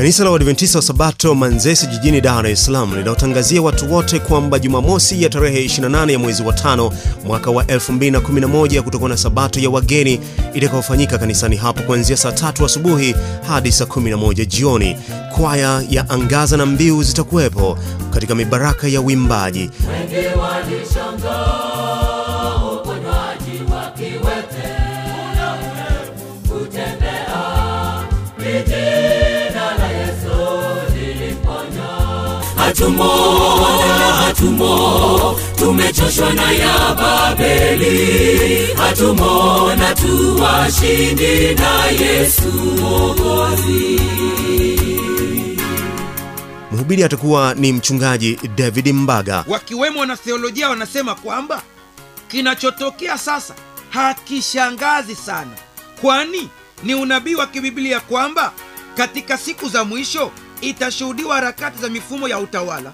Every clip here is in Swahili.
Kanisa la Waadventista wa Sabato Manzese jijini Dar es Salaam linaotangazia watu wote kwamba Jumamosi ya tarehe 28 ya mwezi wa tano mwaka wa 2011 kutakuwa na Sabato ya wageni itakayofanyika kanisani hapo kuanzia saa tatu asubuhi hadi saa 11 jioni. Kwaya ya Angaza na Mbiu zitakuwepo katika mibaraka ya uimbaji. Hatumo, wala hatumo, tumechoshwa na ya Babeli, hatumo na tuwashindi na Yesu Mwokozi. Mhubiri atakuwa ni mchungaji David Mbaga. wakiwemo wanatheolojia wanasema kwamba kinachotokea sasa hakishangazi sana kwani ni unabii wa kibiblia kwamba katika siku za mwisho itashuhudiwa harakati za mifumo ya utawala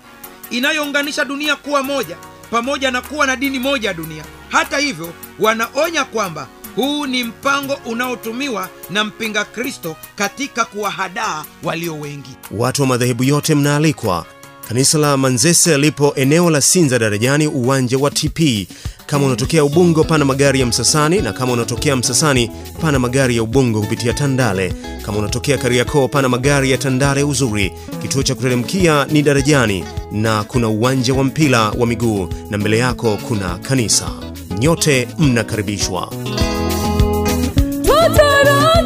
inayounganisha dunia kuwa moja pamoja na kuwa na dini moja ya dunia hata hivyo wanaonya kwamba huu ni mpango unaotumiwa na mpinga kristo katika kuwahadaa walio wengi Watu wa madhehebu yote mnaalikwa. Kanisa la Manzese lipo eneo la Sinza Darajani, uwanja wa TP. Kama unatokea Ubungo, pana magari ya Msasani, na kama unatokea Msasani, pana magari ya Ubungo kupitia Tandale. Kama unatokea Kariakoo, pana magari ya Tandale Uzuri. Kituo cha kuteremkia ni Darajani, na kuna uwanja wa mpira wa miguu, na mbele yako kuna kanisa. Nyote mnakaribishwa. Tutarajia